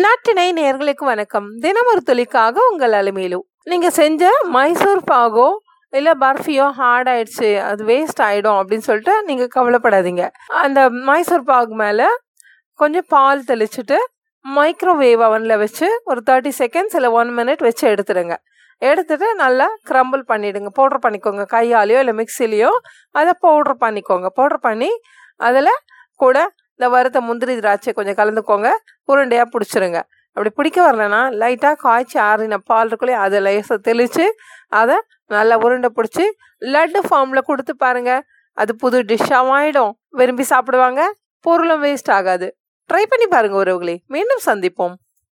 நாட்டினை நேர்களுக்கு வணக்கம். தினம் ஒரு துளிக்காக உங்கள் அலுமையிலு. நீங்க செஞ்ச மைசூர் பாகோ இல்ல பர்ஃபியோ ஹார்ட் ஆயிடுச்சு அது வேஸ்ட் ஆயிடும் அப்படின்னு சொல்லிட்டு நீங்க கவலைப்படாதீங்க. அந்த மைசூர் பாகு மேல கொஞ்சம் பால் தெளிச்சுட்டு மைக்ரோவேவ் அவனில் வச்சு ஒரு தேர்ட்டி செகண்ட்ஸ் இல்லை ஒன் மினிட் வச்சு எடுத்துடுங்க. எடுத்துட்டு நல்லா க்ரம்பிள் பண்ணிடுங்க. பவுடர் பண்ணிக்கோங்க. கையாலேயோ இல்லை மிக்சிலேயோ அதை பவுடர் பண்ணிக்கோங்க. பவுடர் பண்ணி அதில் கூட இந்த வறுத்த முந்திரி திராட்சை கொஞ்சம் கலந்துக்கோங்க. உருண்டையாக பிடிச்சிருங்க. அப்படி பிடிக்க வரலன்னா லைட்டாக காய்ச்சி ஆறின பால் இருக்குள்ளே அதை லேசாக தெளித்து அதை நல்லா உருண்டை பிடிச்சி லட்டு ஃபார்மில் கொடுத்து பாருங்கள் அது புது டிஷ்ஷாகவும் ஆகிடும் விரும்பி சாப்பிடுவாங்க. பொருளும் வேஸ்ட் ஆகாது. ட்ரை பண்ணி பாருங்கள் உறவுகளே. மீண்டும் சந்திப்போம்.